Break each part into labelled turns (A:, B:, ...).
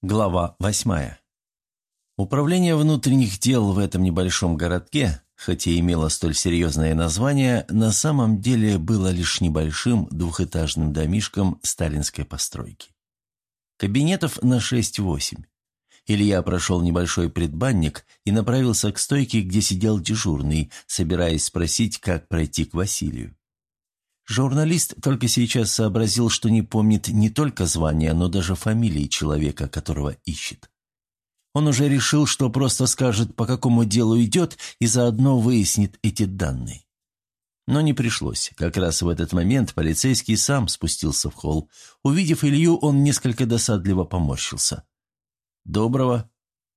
A: Глава восьмая. Управление внутренних дел в этом небольшом городке, хотя и имело столь серьезное название, на самом деле было лишь небольшим двухэтажным домишком сталинской постройки. Кабинетов на 6-8. Илья прошел небольшой предбанник и направился к стойке, где сидел дежурный, собираясь спросить, как пройти к Василию. Журналист только сейчас сообразил, что не помнит не только звания, но даже фамилии человека, которого ищет. Он уже решил, что просто скажет, по какому делу идет, и заодно выяснит эти данные. Но не пришлось. Как раз в этот момент полицейский сам спустился в холл. Увидев Илью, он несколько досадливо поморщился. «Доброго.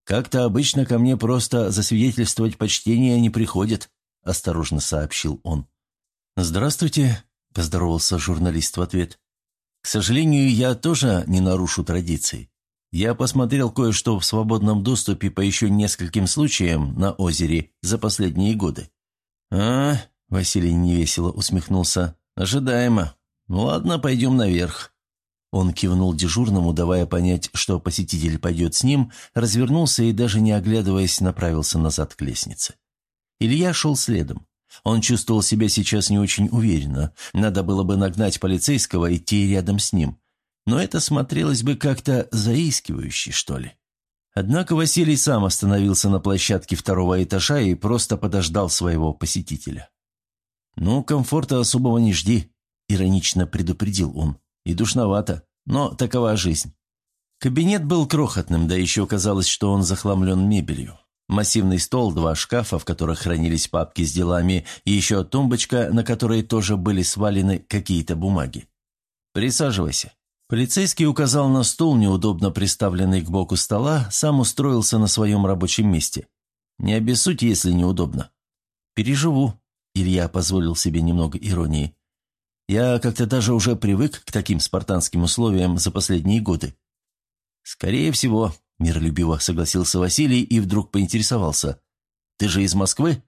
A: Как-то обычно ко мне просто засвидетельствовать почтение не приходят», – осторожно сообщил он. «Здравствуйте», – поздоровался журналист в ответ. «К сожалению, я тоже не нарушу традиции. Я посмотрел кое-что в свободном доступе по еще нескольким случаям на озере за последние годы». «А?» – Василий невесело усмехнулся. «Ожидаемо. Ну ладно, пойдем наверх». Он кивнул дежурному, давая понять, что посетитель пойдет с ним, развернулся и, даже не оглядываясь, направился назад к лестнице. Илья шел следом. Он чувствовал себя сейчас не очень уверенно. Надо было бы нагнать полицейского и идти рядом с ним. Но это смотрелось бы как-то заискивающе, что ли. Однако Василий сам остановился на площадке второго этажа и просто подождал своего посетителя. «Ну, комфорта особого не жди», — иронично предупредил он. «И душновато, но такова жизнь». Кабинет был крохотным, да еще казалось, что он захламлен мебелью. Массивный стол, два шкафа, в которых хранились папки с делами, и еще тумбочка, на которой тоже были свалены какие-то бумаги. «Присаживайся». Полицейский указал на стул, неудобно приставленный к боку стола, сам устроился на своем рабочем месте. «Не обессудь, если неудобно». «Переживу», — Илья позволил себе немного иронии. «Я как-то даже уже привык к таким спартанским условиям за последние годы». «Скорее всего», Миролюбиво согласился Василий и вдруг поинтересовался. «Ты же из Москвы?»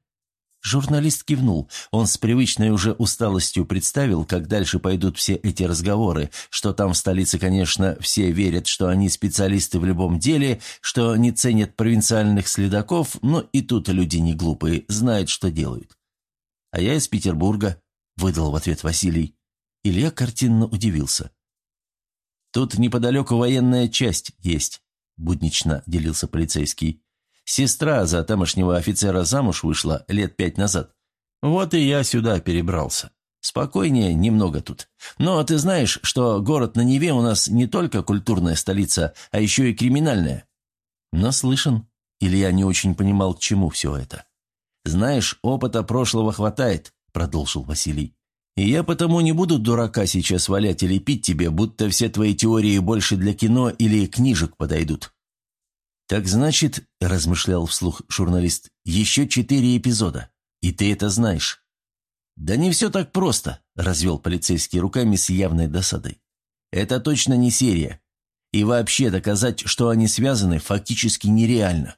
A: Журналист кивнул. Он с привычной уже усталостью представил, как дальше пойдут все эти разговоры, что там в столице, конечно, все верят, что они специалисты в любом деле, что не ценят провинциальных следаков, но и тут люди не глупые, знают, что делают. «А я из Петербурга», — выдал в ответ Василий. Илья картинно удивился. «Тут неподалеку военная часть есть. – буднично делился полицейский. «Сестра за тамошнего офицера замуж вышла лет пять назад. Вот и я сюда перебрался. Спокойнее немного тут. Но ты знаешь, что город на Неве у нас не только культурная столица, а еще и криминальная?» «Наслышан». Илья не очень понимал, к чему все это. «Знаешь, опыта прошлого хватает», – продолжил Василий. И я потому не буду дурака сейчас валять или пить тебе, будто все твои теории больше для кино или книжек подойдут». «Так значит, — размышлял вслух журналист, — еще четыре эпизода. И ты это знаешь». «Да не все так просто», — развел полицейский руками с явной досадой. «Это точно не серия. И вообще доказать, что они связаны, фактически нереально.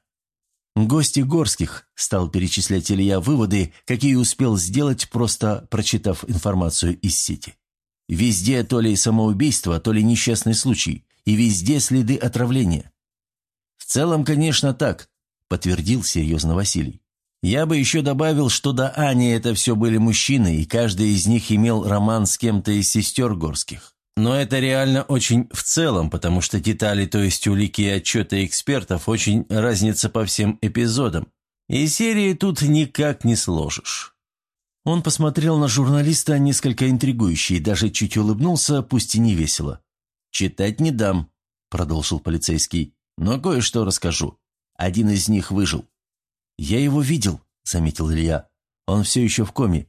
A: «Гости Горских», – стал перечислять Илья выводы, какие успел сделать, просто прочитав информацию из сети. «Везде то ли самоубийство, то ли несчастный случай, и везде следы отравления». «В целом, конечно, так», – подтвердил серьезно Василий. «Я бы еще добавил, что до Ани это все были мужчины, и каждый из них имел роман с кем-то из сестер Горских. Но это реально очень в целом, потому что детали, то есть улики и отчеты экспертов, очень разнятся по всем эпизодам. И серии тут никак не сложишь. Он посмотрел на журналиста несколько интригующе и даже чуть улыбнулся, пусть и не весело. «Читать не дам», — продолжил полицейский, — «но кое-что расскажу. Один из них выжил». «Я его видел», — заметил Илья. «Он все еще в коме».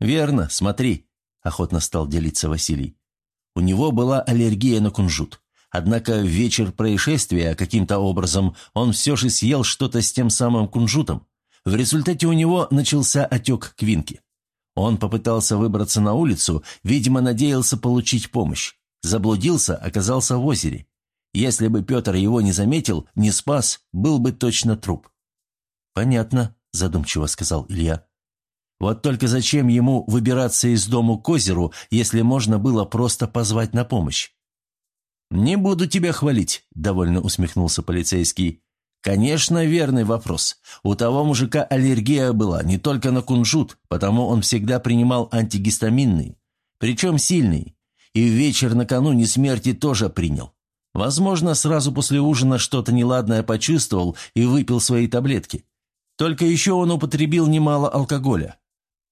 A: «Верно, смотри», — охотно стал делиться Василий. У него была аллергия на кунжут. Однако в вечер происшествия каким-то образом он все же съел что-то с тем самым кунжутом. В результате у него начался отек квинки. Он попытался выбраться на улицу, видимо, надеялся получить помощь. Заблудился, оказался в озере. Если бы Петр его не заметил, не спас, был бы точно труп. «Понятно», – задумчиво сказал Илья. Вот только зачем ему выбираться из дому к озеру, если можно было просто позвать на помощь? «Не буду тебя хвалить», – довольно усмехнулся полицейский. «Конечно, верный вопрос. У того мужика аллергия была не только на кунжут, потому он всегда принимал антигистаминный, причем сильный, и вечер накануне смерти тоже принял. Возможно, сразу после ужина что-то неладное почувствовал и выпил свои таблетки. Только еще он употребил немало алкоголя.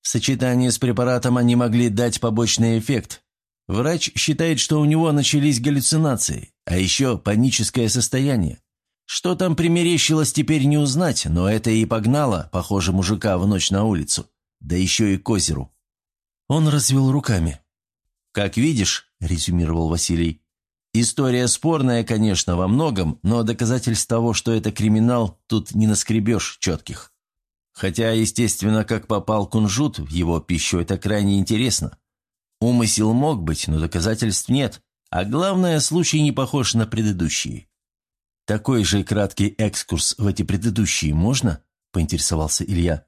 A: В сочетании с препаратом они могли дать побочный эффект. Врач считает, что у него начались галлюцинации, а еще паническое состояние. Что там примерещилось, теперь не узнать, но это и погнало, похоже, мужика в ночь на улицу. Да еще и к озеру. Он развел руками. «Как видишь», – резюмировал Василий, История спорная, конечно, во многом, но доказательств того, что это криминал, тут не наскребешь четких. Хотя, естественно, как попал кунжут в его пищу, это крайне интересно. Умысел мог быть, но доказательств нет. А главное, случай не похож на предыдущие. «Такой же краткий экскурс в эти предыдущие можно?» – поинтересовался Илья.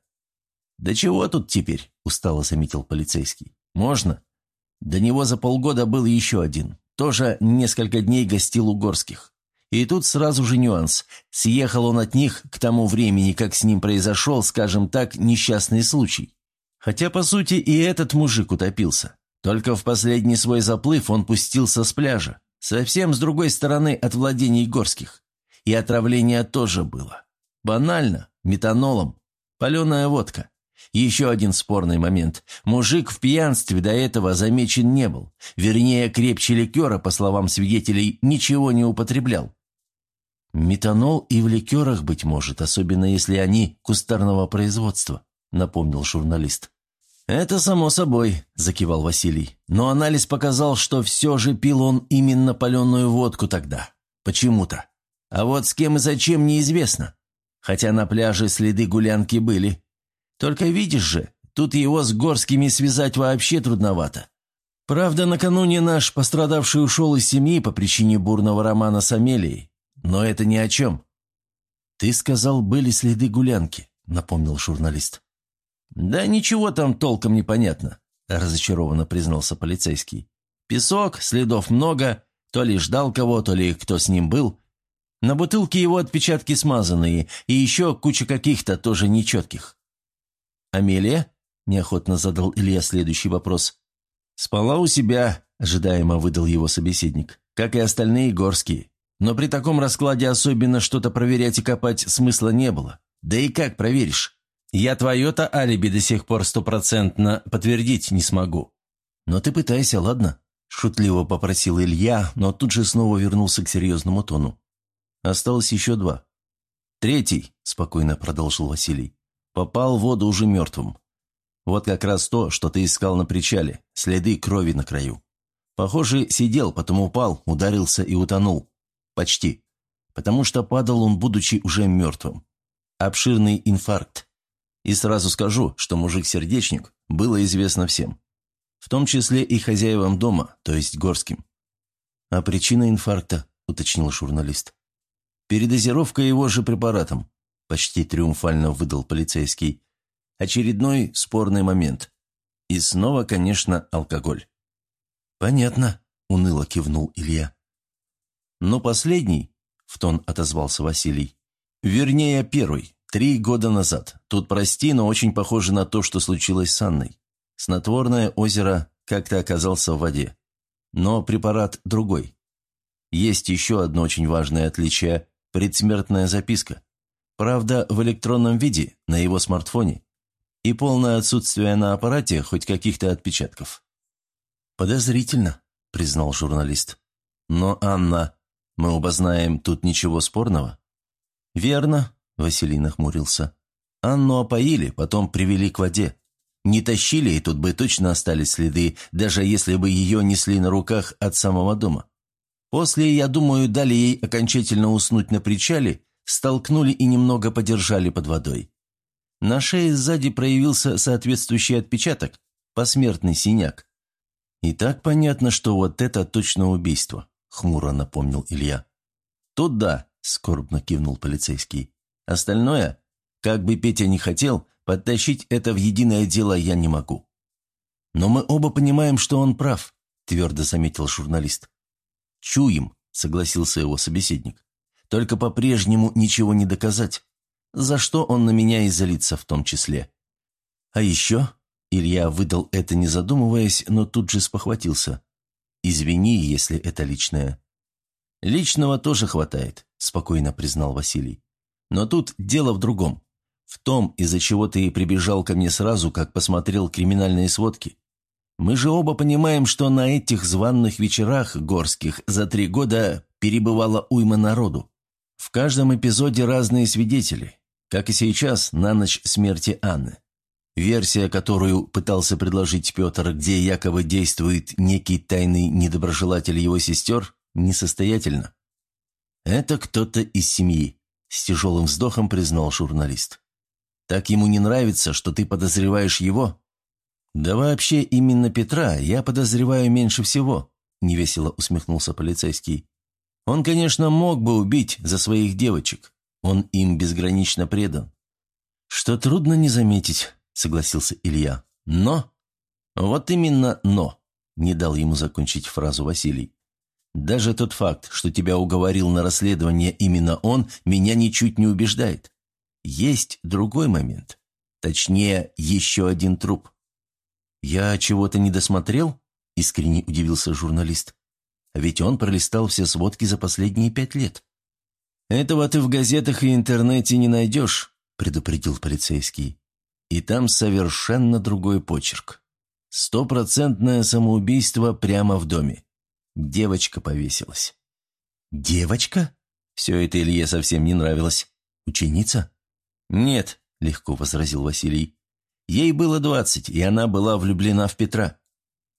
A: «Да чего тут теперь?» – устало заметил полицейский. «Можно. До него за полгода был еще один. Тоже несколько дней гостил у Горских. И тут сразу же нюанс. Съехал он от них к тому времени, как с ним произошел, скажем так, несчастный случай. Хотя, по сути, и этот мужик утопился. Только в последний свой заплыв он пустился с пляжа. Совсем с другой стороны от владений Горских. И отравление тоже было. Банально, метанолом. Паленая водка. Еще один спорный момент. Мужик в пьянстве до этого замечен не был. Вернее, крепче ликера, по словам свидетелей, ничего не употреблял. «Метанол и в ликерах, быть может, особенно если они кустарного производства», напомнил журналист. «Это само собой», – закивал Василий. «Но анализ показал, что все же пил он именно паленую водку тогда. Почему-то. А вот с кем и зачем неизвестно. Хотя на пляже следы гулянки были. Только видишь же, тут его с Горскими связать вообще трудновато. Правда, накануне наш пострадавший ушел из семьи по причине бурного романа с Амелией. Но это ни о чем. «Ты сказал, были следы гулянки», — напомнил журналист. «Да ничего там толком не понятно», — разочарованно признался полицейский. «Песок, следов много, то ли ждал кого, то ли кто с ним был. На бутылке его отпечатки смазанные, и еще куча каких-то тоже нечетких. «Амелия?» – неохотно задал Илья следующий вопрос. «Спала у себя», – ожидаемо выдал его собеседник, – «как и остальные горские. Но при таком раскладе особенно что-то проверять и копать смысла не было. Да и как проверишь? Я твое-то алиби до сих пор стопроцентно подтвердить не смогу. Но ты пытайся, ладно?» – шутливо попросил Илья, но тут же снова вернулся к серьезному тону. Осталось еще два. «Третий», – спокойно продолжил Василий. Попал в воду уже мертвым. Вот как раз то, что ты искал на причале, следы крови на краю. Похоже, сидел, потом упал, ударился и утонул. Почти. Потому что падал он, будучи уже мертвым. Обширный инфаркт. И сразу скажу, что мужик-сердечник было известно всем. В том числе и хозяевам дома, то есть Горским. «А причина инфаркта?» – уточнил журналист. «Передозировка его же препаратом. – почти триумфально выдал полицейский. Очередной спорный момент. И снова, конечно, алкоголь. «Понятно», – уныло кивнул Илья. «Но последний», – в тон отозвался Василий. «Вернее, первый, три года назад. Тут прости, но очень похоже на то, что случилось с Анной. Снотворное озеро как-то оказался в воде. Но препарат другой. Есть еще одно очень важное отличие – предсмертная записка. Правда, в электронном виде, на его смартфоне. И полное отсутствие на аппарате хоть каких-то отпечатков. «Подозрительно», — признал журналист. «Но, Анна, мы оба знаем, тут ничего спорного». «Верно», — Василий нахмурился. «Анну опоили, потом привели к воде. Не тащили, и тут бы точно остались следы, даже если бы ее несли на руках от самого дома. После, я думаю, дали ей окончательно уснуть на причале столкнули и немного подержали под водой. На шее сзади проявился соответствующий отпечаток, посмертный синяк. «И так понятно, что вот это точно убийство», — хмуро напомнил Илья. «Тут да», — скорбно кивнул полицейский. «Остальное, как бы Петя не хотел, подтащить это в единое дело я не могу». «Но мы оба понимаем, что он прав», — твердо заметил журналист. «Чуем», согласился его собеседник. «Только по-прежнему ничего не доказать. За что он на меня и злится в том числе. А еще...» Илья выдал это не задумываясь, но тут же спохватился. «Извини, если это личное». «Личного тоже хватает», – спокойно признал Василий. «Но тут дело в другом. В том, из-за чего ты прибежал ко мне сразу, как посмотрел криминальные сводки. Мы же оба понимаем, что на этих званных вечерах горских за три года перебывала уйма народу. В каждом эпизоде разные свидетели, как и сейчас, на ночь смерти Анны. Версия, которую пытался предложить Петр, где якобы действует некий тайный недоброжелатель его сестер, несостоятельна. «Это кто-то из семьи», – с тяжелым вздохом признал журналист. «Так ему не нравится, что ты подозреваешь его?» «Да вообще именно Петра я подозреваю меньше всего», – невесело усмехнулся полицейский. «Он, конечно, мог бы убить за своих девочек. Он им безгранично предан». «Что трудно не заметить», – согласился Илья. «Но...» «Вот именно «но», – не дал ему закончить фразу Василий. «Даже тот факт, что тебя уговорил на расследование именно он, меня ничуть не убеждает. Есть другой момент. Точнее, еще один труп». «Я чего-то не досмотрел?» – искренне удивился журналист. «Ведь он пролистал все сводки за последние пять лет». «Этого ты в газетах и интернете не найдешь», – предупредил полицейский. «И там совершенно другой почерк. Стопроцентное самоубийство прямо в доме. Девочка повесилась». «Девочка?» Все это Илье совсем не нравилось. «Ученица?» «Нет», – легко возразил Василий. Ей было двадцать, и она была влюблена в Петра.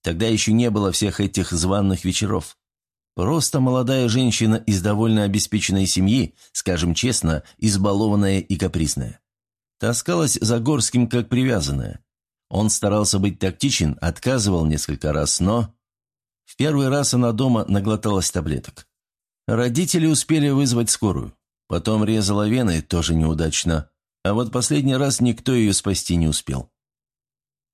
A: Тогда еще не было всех этих званных вечеров. Просто молодая женщина из довольно обеспеченной семьи, скажем честно, избалованная и капризная. Таскалась за Горским как привязанная. Он старался быть тактичен, отказывал несколько раз, но... В первый раз она дома наглоталась таблеток. Родители успели вызвать скорую. Потом резала вены, тоже неудачно. А вот последний раз никто ее спасти не успел.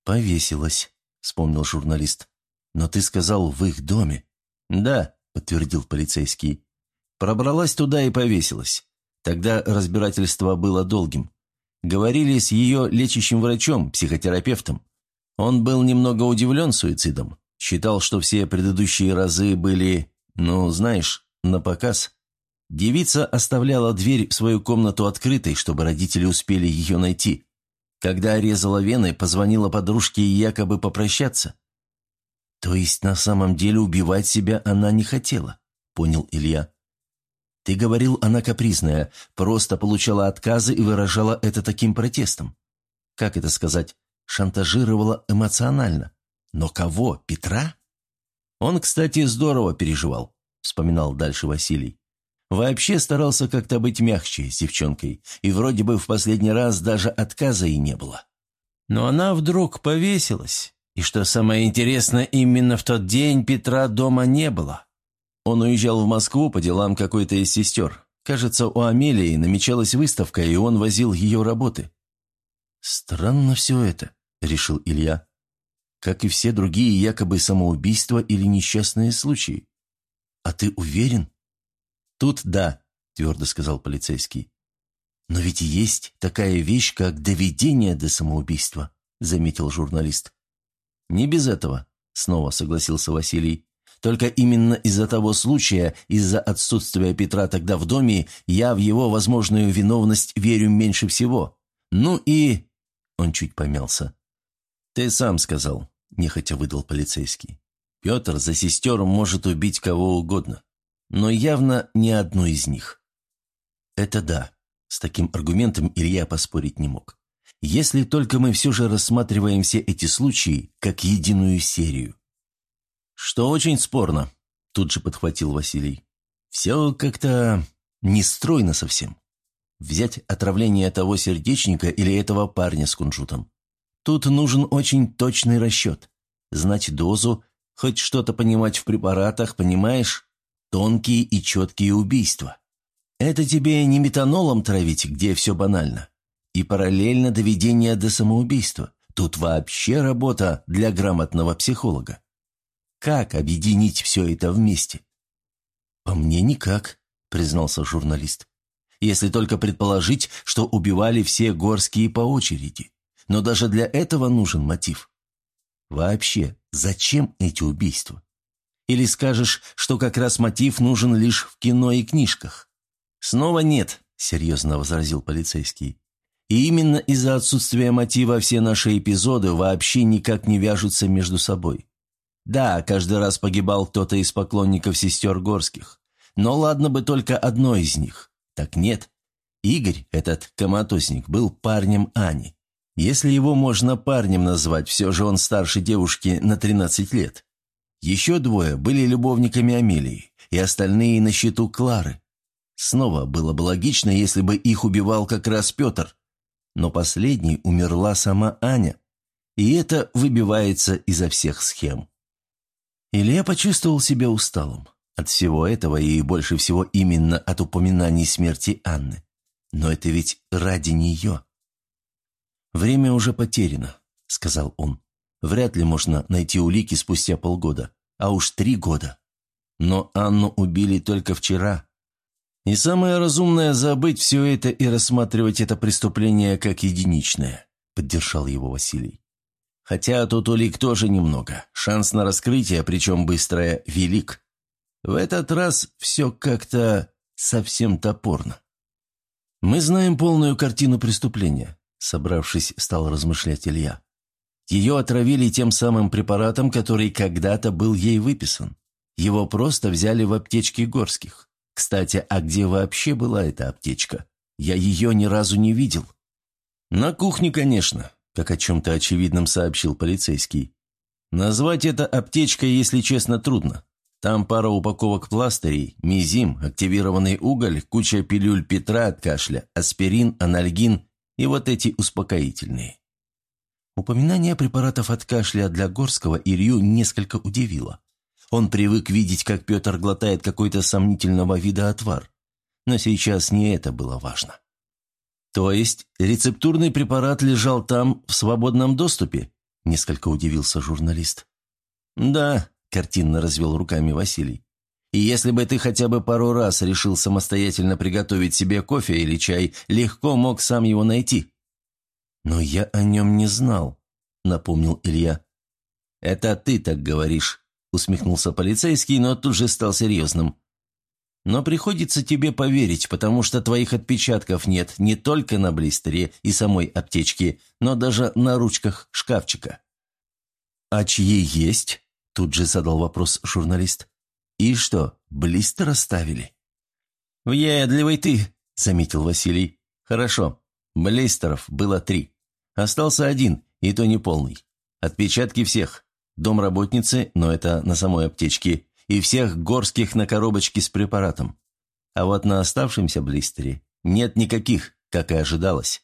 A: «Повесилась», — вспомнил журналист. «Но ты сказал, в их доме». «Да», — подтвердил полицейский. «Пробралась туда и повесилась. Тогда разбирательство было долгим. Говорили с ее лечащим врачом, психотерапевтом. Он был немного удивлен суицидом. Считал, что все предыдущие разы были, ну, знаешь, на показ. Девица оставляла дверь в свою комнату открытой, чтобы родители успели ее найти. Когда резала вены, позвонила подружке якобы попрощаться. «То есть на самом деле убивать себя она не хотела», — понял Илья. «Ты говорил, она капризная, просто получала отказы и выражала это таким протестом. Как это сказать? Шантажировала эмоционально. Но кого? Петра?» «Он, кстати, здорово переживал», — вспоминал дальше Василий. Вообще старался как-то быть мягче с девчонкой, и вроде бы в последний раз даже отказа и не было. Но она вдруг повесилась, и что самое интересное, именно в тот день Петра дома не было. Он уезжал в Москву по делам какой-то из сестер. Кажется, у Амелии намечалась выставка, и он возил ее работы. «Странно все это», — решил Илья. «Как и все другие якобы самоубийства или несчастные случаи. А ты уверен?» «Тут да», – твердо сказал полицейский. «Но ведь есть такая вещь, как доведение до самоубийства», – заметил журналист. «Не без этого», – снова согласился Василий. «Только именно из-за того случая, из-за отсутствия Петра тогда в доме, я в его возможную виновность верю меньше всего. Ну и...» Он чуть помялся. «Ты сам сказал», – нехотя выдал полицейский. «Петр за сестер может убить кого угодно но явно не одну из них. Это да, с таким аргументом Илья поспорить не мог. Если только мы все же рассматриваем все эти случаи как единую серию. Что очень спорно, тут же подхватил Василий. Все как-то нестройно совсем. Взять отравление того сердечника или этого парня с кунжутом. Тут нужен очень точный расчет. Знать дозу, хоть что-то понимать в препаратах, понимаешь? Тонкие и четкие убийства. Это тебе не метанолом травить, где все банально. И параллельно доведение до самоубийства. Тут вообще работа для грамотного психолога. Как объединить все это вместе? «По мне никак», — признался журналист. «Если только предположить, что убивали все горские по очереди. Но даже для этого нужен мотив. Вообще, зачем эти убийства? Или скажешь, что как раз мотив нужен лишь в кино и книжках?» «Снова нет», — серьезно возразил полицейский. «И именно из-за отсутствия мотива все наши эпизоды вообще никак не вяжутся между собой. Да, каждый раз погибал кто-то из поклонников сестер Горских. Но ладно бы только одно из них. Так нет. Игорь, этот коматозник, был парнем Ани. Если его можно парнем назвать, все же он старше девушки на 13 лет. Еще двое были любовниками Амелии, и остальные на счету Клары. Снова было бы логично, если бы их убивал как раз Петр. Но последней умерла сама Аня. И это выбивается изо всех схем. Илья почувствовал себя усталым. От всего этого и больше всего именно от упоминаний смерти Анны. Но это ведь ради нее. «Время уже потеряно», — сказал он. «Вряд ли можно найти улики спустя полгода, а уж три года. Но Анну убили только вчера. И самое разумное — забыть все это и рассматривать это преступление как единичное», — поддержал его Василий. Хотя тут улик тоже немного. Шанс на раскрытие, причем быстрое, велик. В этот раз все как-то совсем топорно. «Мы знаем полную картину преступления», — собравшись, стал размышлять Илья. «Ее отравили тем самым препаратом, который когда-то был ей выписан. Его просто взяли в аптечке Горских. Кстати, а где вообще была эта аптечка? Я ее ни разу не видел». «На кухне, конечно как о чем-то очевидном сообщил полицейский. Назвать это аптечкой, если честно, трудно. Там пара упаковок пластырей, мизим, активированный уголь, куча пилюль Петра от кашля, аспирин, анальгин и вот эти успокоительные. Упоминание препаратов от кашля для Горского Илью несколько удивило. Он привык видеть, как Петр глотает какой-то сомнительного вида отвар. Но сейчас не это было важно. «То есть рецептурный препарат лежал там в свободном доступе?» – несколько удивился журналист. «Да», – картинно развел руками Василий. «И если бы ты хотя бы пару раз решил самостоятельно приготовить себе кофе или чай, легко мог сам его найти». «Но я о нем не знал», – напомнил Илья. «Это ты так говоришь», – усмехнулся полицейский, но тут же стал серьезным. Но приходится тебе поверить, потому что твоих отпечатков нет не только на блистере и самой аптечке, но даже на ручках шкафчика». «А чьи есть?» – тут же задал вопрос журналист. «И что, блистер оставили?» «Въедливый ты», – заметил Василий. «Хорошо. Блистеров было три. Остался один, и то не полный. Отпечатки всех. Дом работницы, но это на самой аптечке, и всех горских на коробочке с препаратом. А вот на оставшемся блистере нет никаких, как и ожидалось.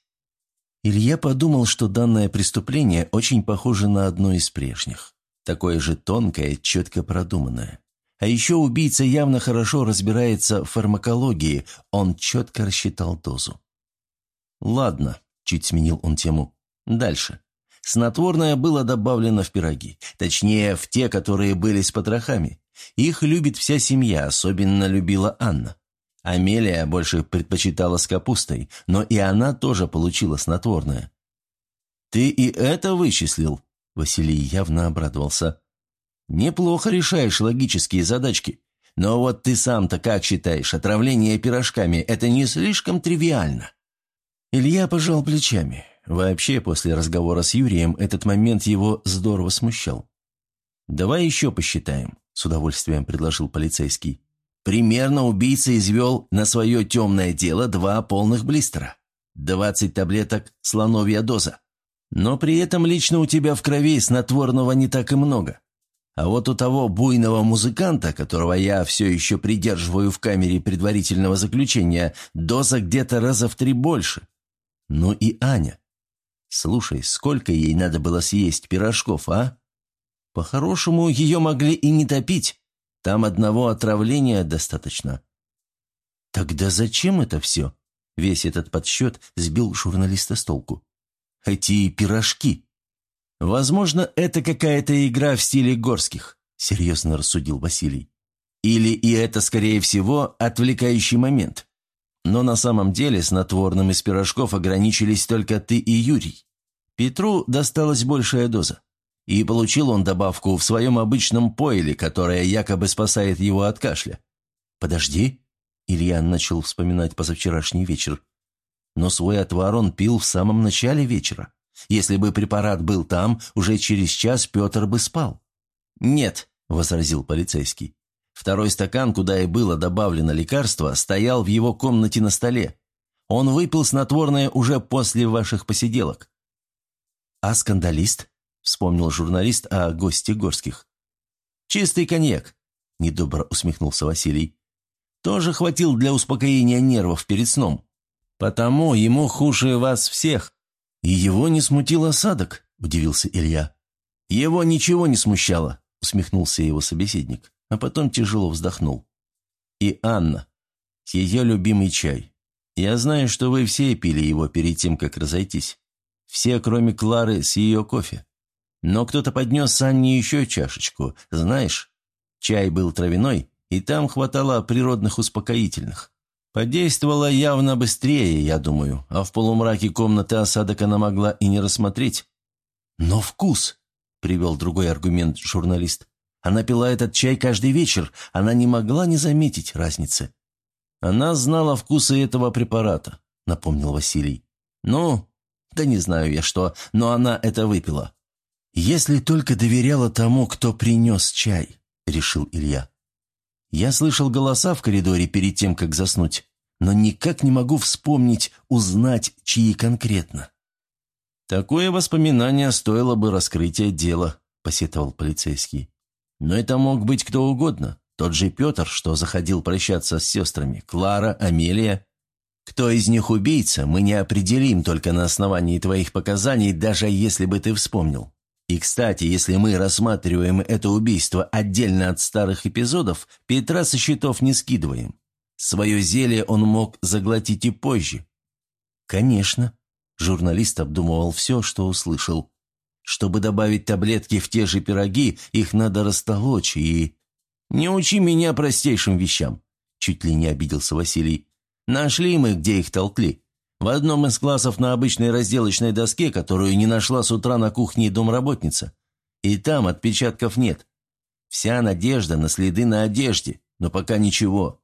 A: Илья подумал, что данное преступление очень похоже на одно из прежних. Такое же тонкое, четко продуманное. А еще убийца явно хорошо разбирается в фармакологии, он четко рассчитал дозу. «Ладно», – чуть сменил он тему, – «дальше». Снотворное было добавлено в пироги, точнее, в те, которые были с потрохами. Их любит вся семья, особенно любила Анна. Амелия больше предпочитала с капустой, но и она тоже получила снотворное. «Ты и это вычислил?» Василий явно обрадовался. «Неплохо решаешь логические задачки. Но вот ты сам-то как считаешь, отравление пирожками – это не слишком тривиально?» Илья пожал плечами. Вообще, после разговора с Юрием, этот момент его здорово смущал. «Давай еще посчитаем с удовольствием предложил полицейский. Примерно убийца извел на свое темное дело два полных блистера. Двадцать таблеток слоновья доза. Но при этом лично у тебя в крови снотворного не так и много. А вот у того буйного музыканта, которого я все еще придерживаю в камере предварительного заключения, доза где-то раза в три больше. Ну и Аня. Слушай, сколько ей надо было съесть пирожков, а? По-хорошему, ее могли и не топить. Там одного отравления достаточно. Тогда зачем это все? Весь этот подсчет сбил журналиста с толку. Эти пирожки. Возможно, это какая-то игра в стиле горских, серьезно рассудил Василий. Или, и это, скорее всего, отвлекающий момент. Но на самом деле снотворным из пирожков ограничились только ты и Юрий. Петру досталась большая доза. И получил он добавку в своем обычном пойле, которая якобы спасает его от кашля. «Подожди», — Илья начал вспоминать позавчерашний вечер. Но свой отвар он пил в самом начале вечера. Если бы препарат был там, уже через час Петр бы спал. «Нет», — возразил полицейский. Второй стакан, куда и было добавлено лекарство, стоял в его комнате на столе. Он выпил снотворное уже после ваших посиделок. «А скандалист?» вспомнил журналист о госте Горских. «Чистый коньяк», – недобро усмехнулся Василий. «Тоже хватил для успокоения нервов перед сном. Потому ему хуже вас всех. И его не смутил осадок», – удивился Илья. «Его ничего не смущало», – усмехнулся его собеседник, а потом тяжело вздохнул. «И Анна. Ее любимый чай. Я знаю, что вы все пили его перед тем, как разойтись. Все, кроме Клары, с ее кофе. Но кто-то поднес Анне еще чашечку, знаешь. Чай был травяной, и там хватало природных успокоительных. Подействовала явно быстрее, я думаю, а в полумраке комнаты осадок она могла и не рассмотреть. «Но вкус!» – привел другой аргумент журналист. «Она пила этот чай каждый вечер, она не могла не заметить разницы». «Она знала вкусы этого препарата», – напомнил Василий. «Ну, да не знаю я что, но она это выпила. «Если только доверяла тому, кто принес чай», — решил Илья. «Я слышал голоса в коридоре перед тем, как заснуть, но никак не могу вспомнить, узнать, чьи конкретно». «Такое воспоминание стоило бы раскрытия дела», — посетовал полицейский. «Но это мог быть кто угодно. Тот же Петр, что заходил прощаться с сестрами, Клара, Амелия. Кто из них убийца, мы не определим только на основании твоих показаний, даже если бы ты вспомнил. И, кстати, если мы рассматриваем это убийство отдельно от старых эпизодов, Петра со счетов не скидываем. Свое зелье он мог заглотить и позже. Конечно. Журналист обдумывал все, что услышал. Чтобы добавить таблетки в те же пироги, их надо растолочь и... «Не учи меня простейшим вещам», — чуть ли не обиделся Василий. «Нашли мы, где их толкли. В одном из классов на обычной разделочной доске, которую не нашла с утра на кухне домработница. И там отпечатков нет. Вся надежда на следы на одежде, но пока ничего.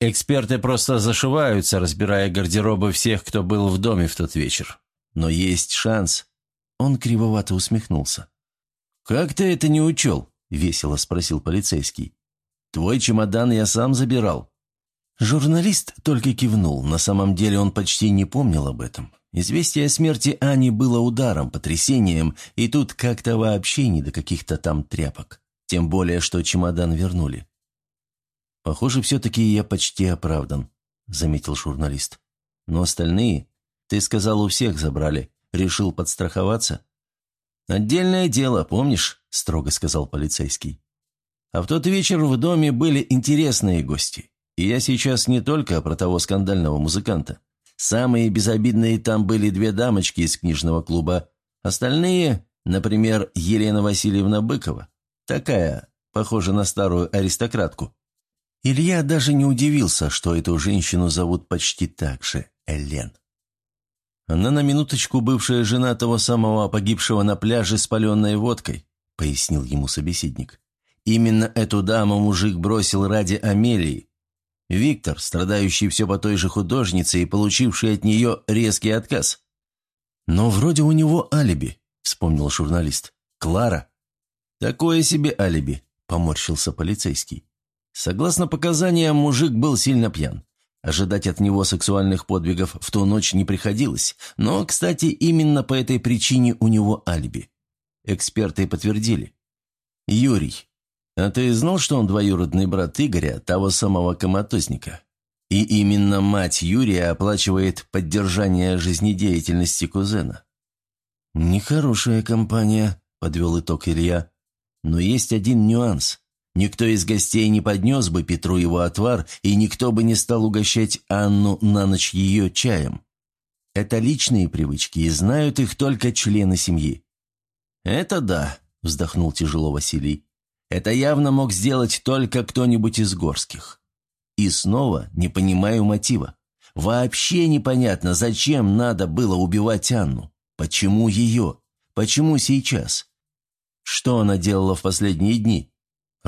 A: Эксперты просто зашиваются, разбирая гардеробы всех, кто был в доме в тот вечер. Но есть шанс. Он кривовато усмехнулся. «Как ты это не учел?» – весело спросил полицейский. «Твой чемодан я сам забирал. Журналист только кивнул, на самом деле он почти не помнил об этом. Известие о смерти Ани было ударом, потрясением, и тут как-то вообще не до каких-то там тряпок. Тем более, что чемодан вернули. «Похоже, все-таки я почти оправдан», — заметил журналист. «Но остальные, ты сказал, у всех забрали. Решил подстраховаться?» «Отдельное дело, помнишь?» — строго сказал полицейский. «А в тот вечер в доме были интересные гости. И я сейчас не только про того скандального музыканта. Самые безобидные там были две дамочки из книжного клуба. Остальные, например, Елена Васильевна Быкова. Такая, похожа на старую аристократку. Илья даже не удивился, что эту женщину зовут почти так же – Элен. Она на минуточку бывшая жена того самого погибшего на пляже с паленой водкой, пояснил ему собеседник. Именно эту даму мужик бросил ради Амелии, Виктор, страдающий все по той же художнице и получивший от нее резкий отказ. «Но вроде у него алиби», — вспомнил журналист. «Клара». «Такое себе алиби», — поморщился полицейский. Согласно показаниям, мужик был сильно пьян. Ожидать от него сексуальных подвигов в ту ночь не приходилось, но, кстати, именно по этой причине у него алиби. Эксперты подтвердили. Юрий, «А ты знал, что он двоюродный брат Игоря, того самого коматозника? И именно мать Юрия оплачивает поддержание жизнедеятельности кузена?» «Нехорошая компания», — подвел итог Илья. «Но есть один нюанс. Никто из гостей не поднес бы Петру его отвар, и никто бы не стал угощать Анну на ночь ее чаем. Это личные привычки, и знают их только члены семьи». «Это да», — вздохнул тяжело Василий. Это явно мог сделать только кто-нибудь из горских. И снова не понимаю мотива. Вообще непонятно, зачем надо было убивать Анну. Почему ее? Почему сейчас? Что она делала в последние дни?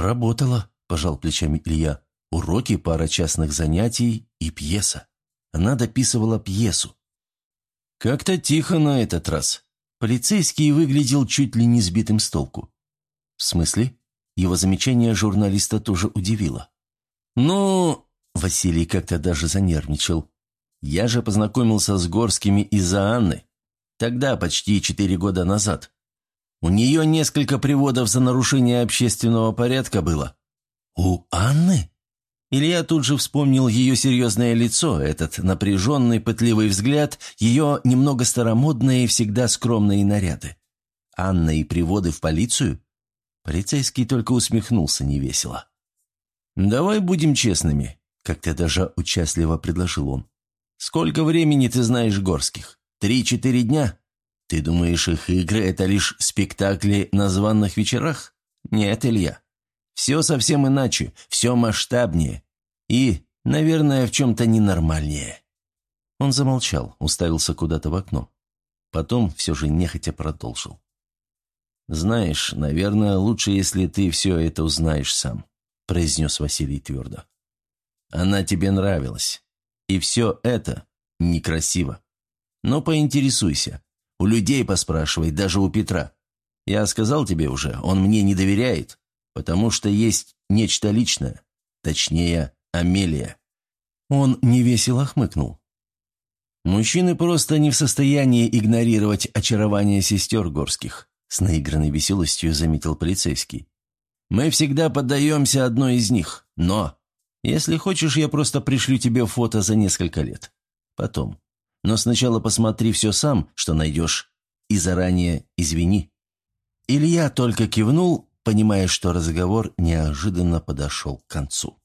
A: Работала, пожал плечами Илья. Уроки, пара частных занятий и пьеса. Она дописывала пьесу. Как-то тихо на этот раз. Полицейский выглядел чуть ли не сбитым с толку. В смысле? Его замечание журналиста тоже удивило. «Ну...» — Василий как-то даже занервничал. «Я же познакомился с Горскими из-за Анны. Тогда, почти четыре года назад. У нее несколько приводов за нарушение общественного порядка было». «У Анны?» Илья тут же вспомнил ее серьезное лицо, этот напряженный, пытливый взгляд, ее немного старомодные всегда скромные наряды. Анна и приводы в полицию? Полицейский только усмехнулся невесело. «Давай будем честными», — как-то даже участливо предложил он. «Сколько времени ты знаешь Горских? Три-четыре дня? Ты думаешь, их игры — это лишь спектакли на званных вечерах? Нет, Илья. Все совсем иначе, все масштабнее. И, наверное, в чем-то ненормальнее». Он замолчал, уставился куда-то в окно. Потом все же нехотя продолжил. «Знаешь, наверное, лучше, если ты все это узнаешь сам», – произнес Василий твердо. «Она тебе нравилась. И все это некрасиво. Но поинтересуйся. У людей поспрашивай, даже у Петра. Я сказал тебе уже, он мне не доверяет, потому что есть нечто личное. Точнее, Амелия». Он невесело хмыкнул. Мужчины просто не в состоянии игнорировать очарование сестер Горских. С наигранной веселостью заметил полицейский. «Мы всегда поддаемся одной из них, но... Если хочешь, я просто пришлю тебе фото за несколько лет. Потом. Но сначала посмотри все сам, что найдешь, и заранее извини». Илья только кивнул, понимая, что разговор неожиданно подошел к концу.